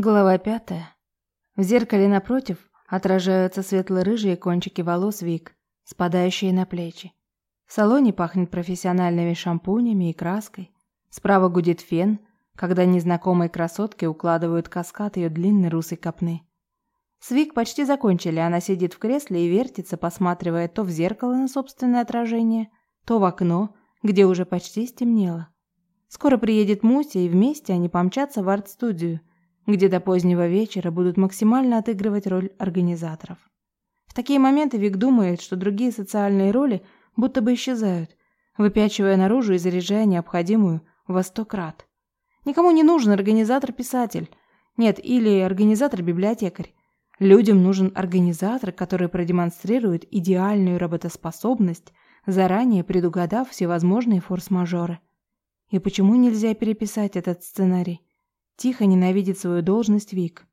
Глава пятая. В зеркале напротив отражаются светло-рыжие кончики волос Вик, спадающие на плечи. В салоне пахнет профессиональными шампунями и краской. Справа гудит фен, когда незнакомые красотки укладывают каскад ее длинной русой копны. С Вик почти закончили, она сидит в кресле и вертится, посматривая то в зеркало на собственное отражение, то в окно, где уже почти стемнело. Скоро приедет Муся, и вместе они помчатся в арт-студию – где до позднего вечера будут максимально отыгрывать роль организаторов. В такие моменты Вик думает, что другие социальные роли будто бы исчезают, выпячивая наружу и заряжая необходимую во сто крат. Никому не нужен организатор-писатель. Нет, или организатор-библиотекарь. Людям нужен организатор, который продемонстрирует идеальную работоспособность, заранее предугадав всевозможные форс-мажоры. И почему нельзя переписать этот сценарий? Тихо ненавидит свою должность Вик.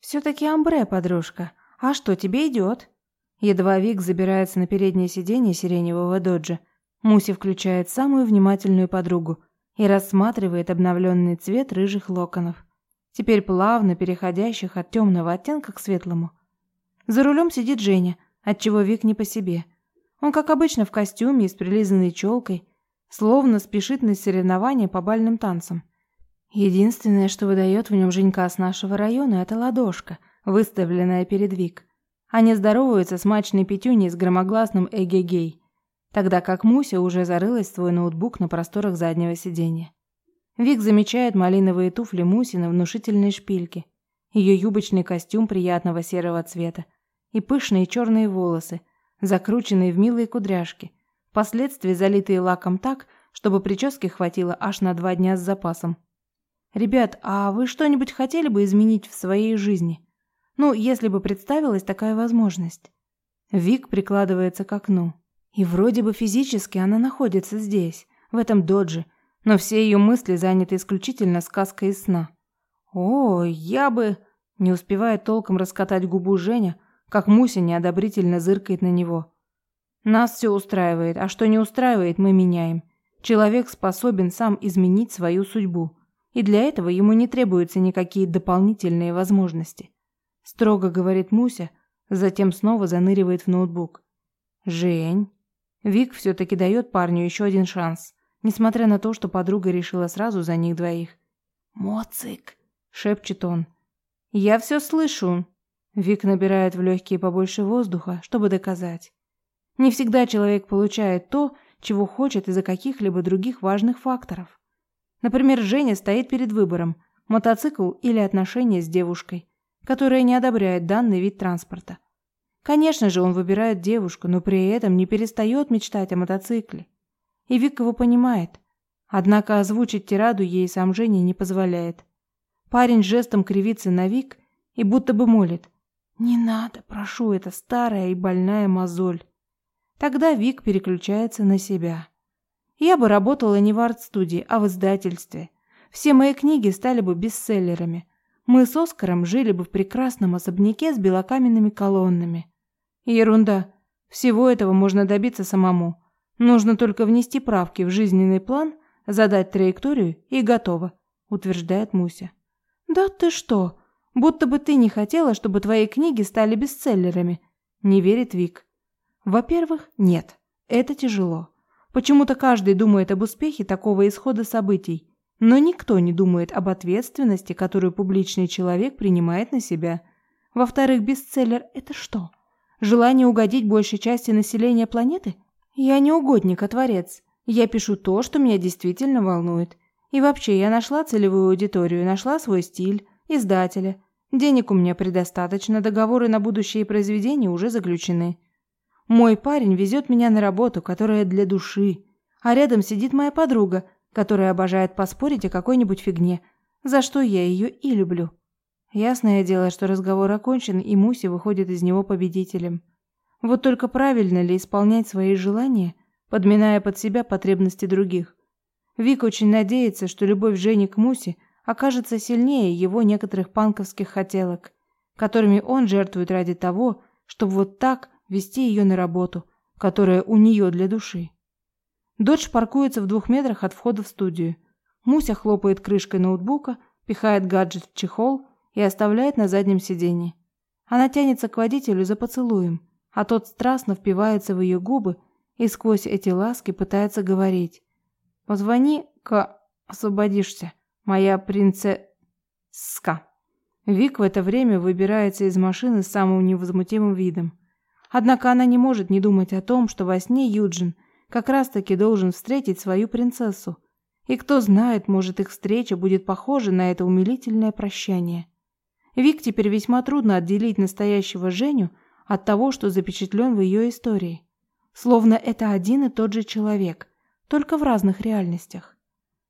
«Все-таки амбре, подружка. А что, тебе идет?» Едва Вик забирается на переднее сиденье сиреневого доджа, Муси включает самую внимательную подругу и рассматривает обновленный цвет рыжих локонов, теперь плавно переходящих от темного оттенка к светлому. За рулем сидит Женя, отчего Вик не по себе. Он, как обычно, в костюме и с прилизанной челкой, словно спешит на соревнования по бальным танцам. Единственное, что выдает в нем Женька с нашего района, это ладошка, выставленная перед Вик. Они здороваются с мачной пятюней с громогласным эгегей, тогда как Муся уже зарылась в свой ноутбук на просторах заднего сиденья. Вик замечает малиновые туфли Муси на внушительной шпильке, ее юбочный костюм приятного серого цвета и пышные черные волосы, закрученные в милые кудряшки, впоследствии залитые лаком так, чтобы прически хватило аж на два дня с запасом. «Ребят, а вы что-нибудь хотели бы изменить в своей жизни? Ну, если бы представилась такая возможность». Вик прикладывается к окну. И вроде бы физически она находится здесь, в этом додже, но все ее мысли заняты исключительно сказкой из сна. «О, я бы...» Не успевает толком раскатать губу Женя, как Муся неодобрительно зыркает на него. «Нас все устраивает, а что не устраивает, мы меняем. Человек способен сам изменить свою судьбу и для этого ему не требуются никакие дополнительные возможности. Строго говорит Муся, затем снова заныривает в ноутбук. Жень. Вик все-таки дает парню еще один шанс, несмотря на то, что подруга решила сразу за них двоих. «Моцик!» — шепчет он. «Я все слышу!» Вик набирает в легкие побольше воздуха, чтобы доказать. Не всегда человек получает то, чего хочет из-за каких-либо других важных факторов. Например, Женя стоит перед выбором – мотоцикл или отношения с девушкой, которая не одобряет данный вид транспорта. Конечно же, он выбирает девушку, но при этом не перестает мечтать о мотоцикле. И Вик его понимает. Однако озвучить тираду ей сам Женя не позволяет. Парень жестом кривится на Вик и будто бы молит. «Не надо, прошу, это старая и больная мозоль». Тогда Вик переключается на себя. Я бы работала не в арт-студии, а в издательстве. Все мои книги стали бы бестселлерами. Мы с Оскаром жили бы в прекрасном особняке с белокаменными колоннами. Ерунда. Всего этого можно добиться самому. Нужно только внести правки в жизненный план, задать траекторию и готово, утверждает Муся. Да ты что? Будто бы ты не хотела, чтобы твои книги стали бестселлерами, не верит Вик. Во-первых, нет. Это тяжело. Почему-то каждый думает об успехе такого исхода событий, но никто не думает об ответственности, которую публичный человек принимает на себя. Во-вторых, бестселлер – это что? Желание угодить большей части населения планеты? Я не угодник, а творец. Я пишу то, что меня действительно волнует. И вообще, я нашла целевую аудиторию, нашла свой стиль, издателя. Денег у меня предостаточно, договоры на будущие произведения уже заключены. Мой парень везет меня на работу, которая для души, а рядом сидит моя подруга, которая обожает поспорить о какой-нибудь фигне, за что я ее и люблю. Ясное дело, что разговор окончен, и Муси выходит из него победителем. Вот только правильно ли исполнять свои желания, подминая под себя потребности других? Вик очень надеется, что любовь Жени к Мусе окажется сильнее его некоторых панковских хотелок, которыми он жертвует ради того, чтобы вот так вести ее на работу, которая у нее для души. Додж паркуется в двух метрах от входа в студию. Муся хлопает крышкой ноутбука, пихает гаджет в чехол и оставляет на заднем сиденье. Она тянется к водителю за поцелуем, а тот страстно впивается в ее губы и сквозь эти ласки пытается говорить. «Позвони-ка, освободишься, моя принцесска». Вик в это время выбирается из машины с самым невозмутимым видом. Однако она не может не думать о том, что во сне Юджин как раз-таки должен встретить свою принцессу. И кто знает, может их встреча будет похожа на это умилительное прощание. Вик теперь весьма трудно отделить настоящего Женю от того, что запечатлен в ее истории. Словно это один и тот же человек, только в разных реальностях.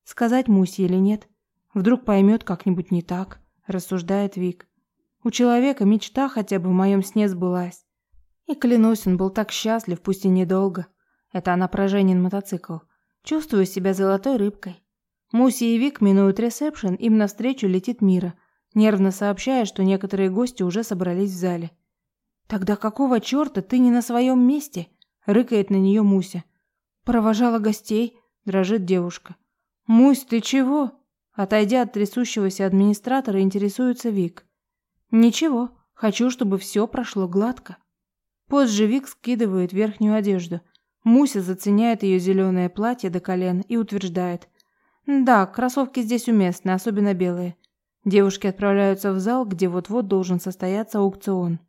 Сказать Мусе или нет? Вдруг поймет как-нибудь не так, рассуждает Вик. У человека мечта хотя бы в моем сне сбылась. И клянусь, он был так счастлив, пусть и недолго. Это она про Женин мотоцикл. Чувствую себя золотой рыбкой. Муси и Вик минуют ресепшн, им навстречу летит Мира – нервно сообщая, что некоторые гости уже собрались в зале. «Тогда какого черта ты не на своем месте?» — рыкает на нее Муся. «Провожала гостей», — дрожит девушка. «Мусь, ты чего?» Отойдя от трясущегося администратора, интересуется Вик. «Ничего, хочу, чтобы все прошло гладко». Позже Вик скидывает верхнюю одежду. Муся заценяет ее зеленое платье до колен и утверждает. «Да, кроссовки здесь уместны, особенно белые. Девушки отправляются в зал, где вот-вот должен состояться аукцион.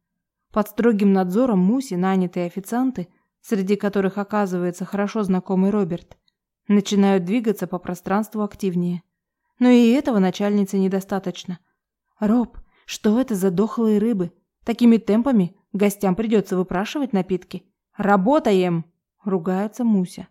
Под строгим надзором Муси нанятые официанты, среди которых оказывается хорошо знакомый Роберт, начинают двигаться по пространству активнее. Но и этого начальнице недостаточно. «Роб, что это за дохлые рыбы? Такими темпами гостям придется выпрашивать напитки. Работаем!» – ругается Муся.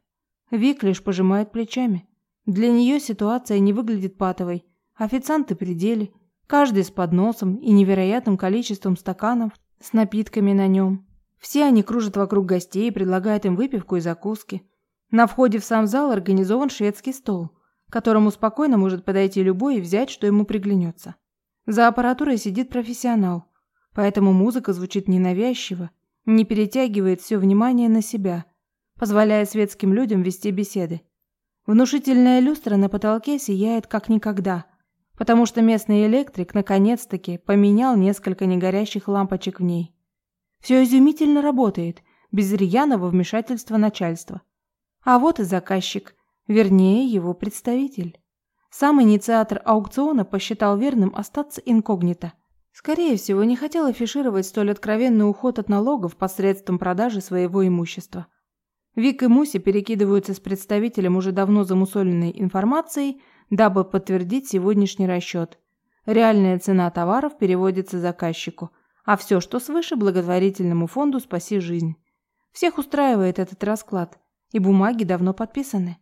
Вик лишь пожимает плечами. Для нее ситуация не выглядит патовой, Официанты при деле, каждый с подносом и невероятным количеством стаканов с напитками на нем. Все они кружат вокруг гостей и предлагают им выпивку и закуски. На входе в сам зал организован шведский стол, к которому спокойно может подойти любой и взять, что ему приглянется. За аппаратурой сидит профессионал, поэтому музыка звучит ненавязчиво, не перетягивает все внимание на себя, позволяя светским людям вести беседы. Внушительная люстра на потолке сияет как никогда, потому что местный электрик наконец-таки поменял несколько негорящих лампочек в ней. Все изумительно работает, без рьяного вмешательства начальства. А вот и заказчик, вернее, его представитель. Сам инициатор аукциона посчитал верным остаться инкогнито. Скорее всего, не хотел афишировать столь откровенный уход от налогов посредством продажи своего имущества. Вик и Муси перекидываются с представителем уже давно замусоленной информацией, дабы подтвердить сегодняшний расчет. Реальная цена товаров переводится заказчику, а все, что свыше, благотворительному фонду «Спаси жизнь». Всех устраивает этот расклад, и бумаги давно подписаны.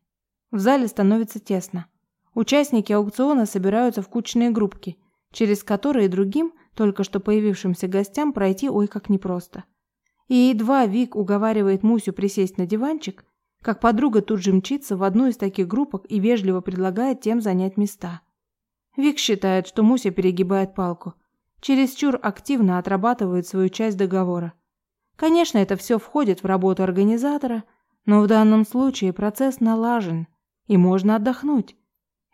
В зале становится тесно. Участники аукциона собираются в кучные группки, через которые другим, только что появившимся гостям, пройти ой как непросто. И едва Вик уговаривает Мусю присесть на диванчик, как подруга тут же мчится в одну из таких группок и вежливо предлагает тем занять места. Вик считает, что Муся перегибает палку. Чересчур активно отрабатывает свою часть договора. Конечно, это все входит в работу организатора, но в данном случае процесс налажен, и можно отдохнуть.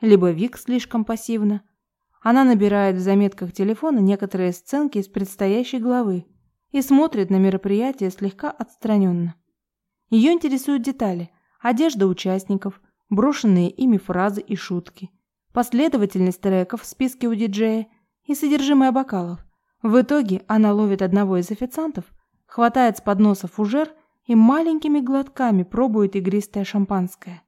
Либо Вик слишком пассивна. Она набирает в заметках телефона некоторые сценки из предстоящей главы и смотрит на мероприятие слегка отстраненно. Ее интересуют детали, одежда участников, брошенные ими фразы и шутки, последовательность треков в списке у диджея и содержимое бокалов. В итоге она ловит одного из официантов, хватает с подноса фужер и маленькими глотками пробует игристое шампанское.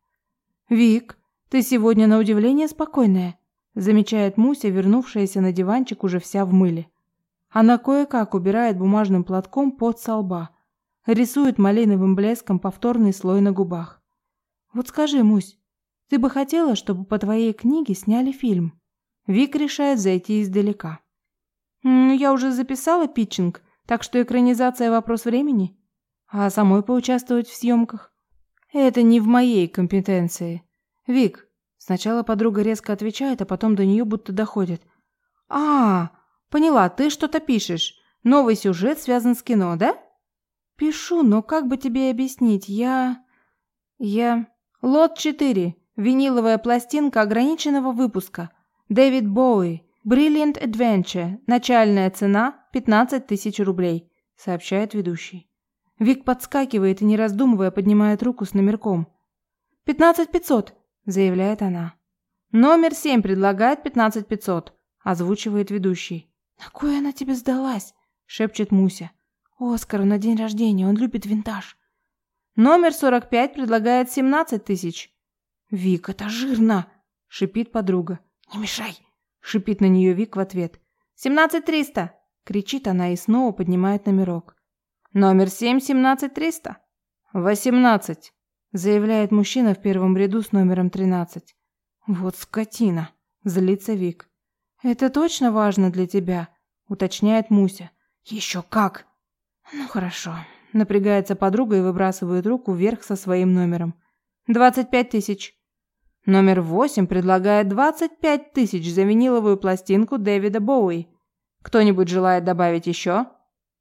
«Вик, ты сегодня на удивление спокойная», замечает Муся, вернувшаяся на диванчик уже вся в мыле. Она кое-как убирает бумажным платком пот со лба, рисует малиновым блеском повторный слой на губах. Вот скажи, Мусь, ты бы хотела, чтобы по твоей книге сняли фильм? Вик решает зайти издалека. Я уже записала питчинг, так что экранизация вопрос времени. А самой поучаствовать в съемках? Это не в моей компетенции. Вик, сначала подруга резко отвечает, а потом до нее будто доходит. А, поняла, ты что-то пишешь. Новый сюжет связан с кино, да? «Пишу, но как бы тебе объяснить? Я... я... Лот 4. Виниловая пластинка ограниченного выпуска. Дэвид Боуи. Brilliant Adventure. Начальная цена 15 тысяч рублей», – сообщает ведущий. Вик подскакивает и, не раздумывая, поднимает руку с номерком. «Пятнадцать пятьсот», – заявляет она. «Номер семь предлагает пятнадцать пятьсот», – озвучивает ведущий. «На кой она тебе сдалась?» – шепчет Муся. «Оскару на день рождения, он любит винтаж». «Номер сорок пять предлагает семнадцать тысяч». «Вик, это жирно!» – шипит подруга. «Не мешай!» – шипит на нее Вик в ответ. «Семнадцать триста!» – кричит она и снова поднимает номерок. «Номер семь семнадцать триста». «Восемнадцать», – заявляет мужчина в первом ряду с номером тринадцать. «Вот скотина», – злится Вик. «Это точно важно для тебя?» – уточняет Муся. «Еще как!» «Ну хорошо», – напрягается подруга и выбрасывает руку вверх со своим номером. «Двадцать пять тысяч». Номер восемь предлагает двадцать пять тысяч за виниловую пластинку Дэвида Боуи. Кто-нибудь желает добавить еще?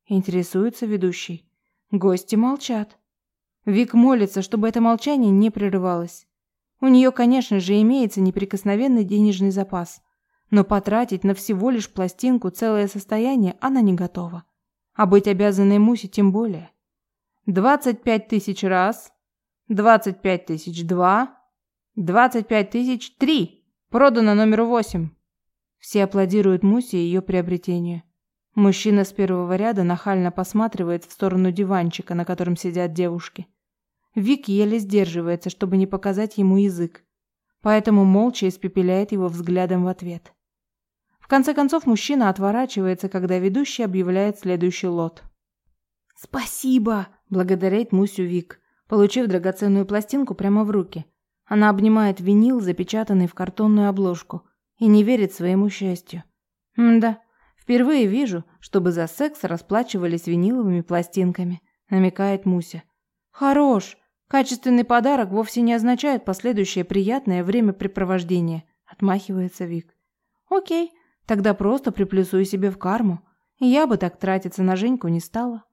Интересуется ведущий. Гости молчат. Вик молится, чтобы это молчание не прерывалось. У нее, конечно же, имеется неприкосновенный денежный запас, но потратить на всего лишь пластинку целое состояние она не готова. А быть обязанной Мусе тем более. Двадцать пять тысяч раз, двадцать пять тысяч два, двадцать пять тысяч три. Продано номеру восемь. Все аплодируют Мусе и ее приобретению. Мужчина с первого ряда нахально посматривает в сторону диванчика, на котором сидят девушки. Вик еле сдерживается, чтобы не показать ему язык, поэтому молча испепеляет его взглядом в ответ. В конце концов мужчина отворачивается, когда ведущий объявляет следующий лот. «Спасибо!» – благодарит Мусю Вик, получив драгоценную пластинку прямо в руки. Она обнимает винил, запечатанный в картонную обложку, и не верит своему счастью. М-да, Впервые вижу, чтобы за секс расплачивались виниловыми пластинками, намекает Муся. Хорош. Качественный подарок вовсе не означает последующее приятное времяпрепровождение, отмахивается Вик. О'кей, тогда просто приплюсую себе в карму. Я бы так тратиться на Женьку не стала.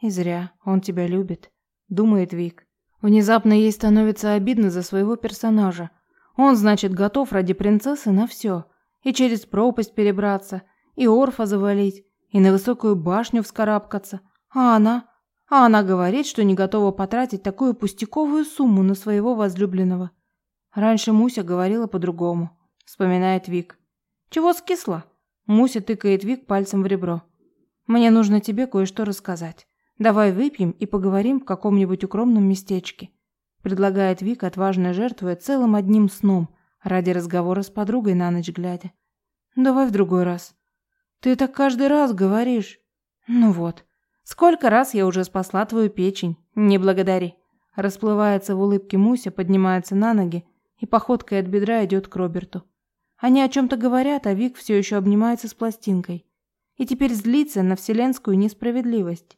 И зря, он тебя любит, думает Вик. Внезапно ей становится обидно за своего персонажа. Он, значит, готов ради принцессы на все. И через пропасть перебраться, и Орфа завалить, и на высокую башню вскарабкаться. А она? А она говорит, что не готова потратить такую пустяковую сумму на своего возлюбленного. Раньше Муся говорила по-другому, вспоминает Вик. Чего скисла? Муся тыкает Вик пальцем в ребро. Мне нужно тебе кое-что рассказать. Давай выпьем и поговорим в каком-нибудь укромном местечке. Предлагает Вик, отважно жертвуя целым одним сном ради разговора с подругой на ночь глядя. Давай в другой раз. Ты так каждый раз говоришь. Ну вот. Сколько раз я уже спасла твою печень. Не благодари. Расплывается в улыбке Муся, поднимается на ноги и походкой от бедра идет к Роберту. Они о чем то говорят, а Вик все еще обнимается с пластинкой. И теперь злится на вселенскую несправедливость.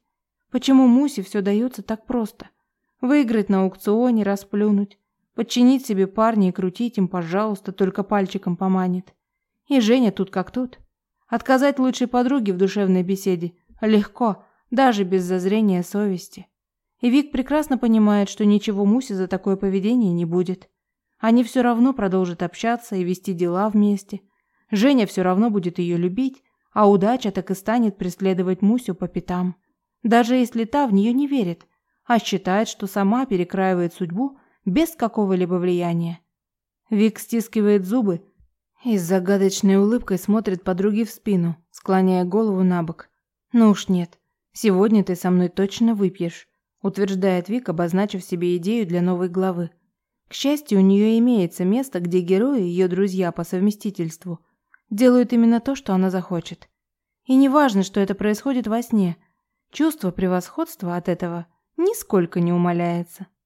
Почему Мусе все дается так просто? Выиграть на аукционе, расплюнуть, подчинить себе парня и крутить им, пожалуйста, только пальчиком поманит. И Женя тут как тут. Отказать лучшей подруге в душевной беседе легко, даже без зазрения совести. И Вик прекрасно понимает, что ничего Мусе за такое поведение не будет. Они все равно продолжат общаться и вести дела вместе. Женя все равно будет ее любить, а удача так и станет преследовать Мусю по пятам. Даже если та в нее не верит, а считает, что сама перекраивает судьбу без какого-либо влияния. Вик стискивает зубы и с загадочной улыбкой смотрит подруге в спину, склоняя голову на бок. «Ну уж нет, сегодня ты со мной точно выпьешь», утверждает Вик, обозначив себе идею для новой главы. К счастью, у нее имеется место, где герои, ее друзья по совместительству, делают именно то, что она захочет. И не важно, что это происходит во сне, чувство превосходства от этого нисколько не умаляется.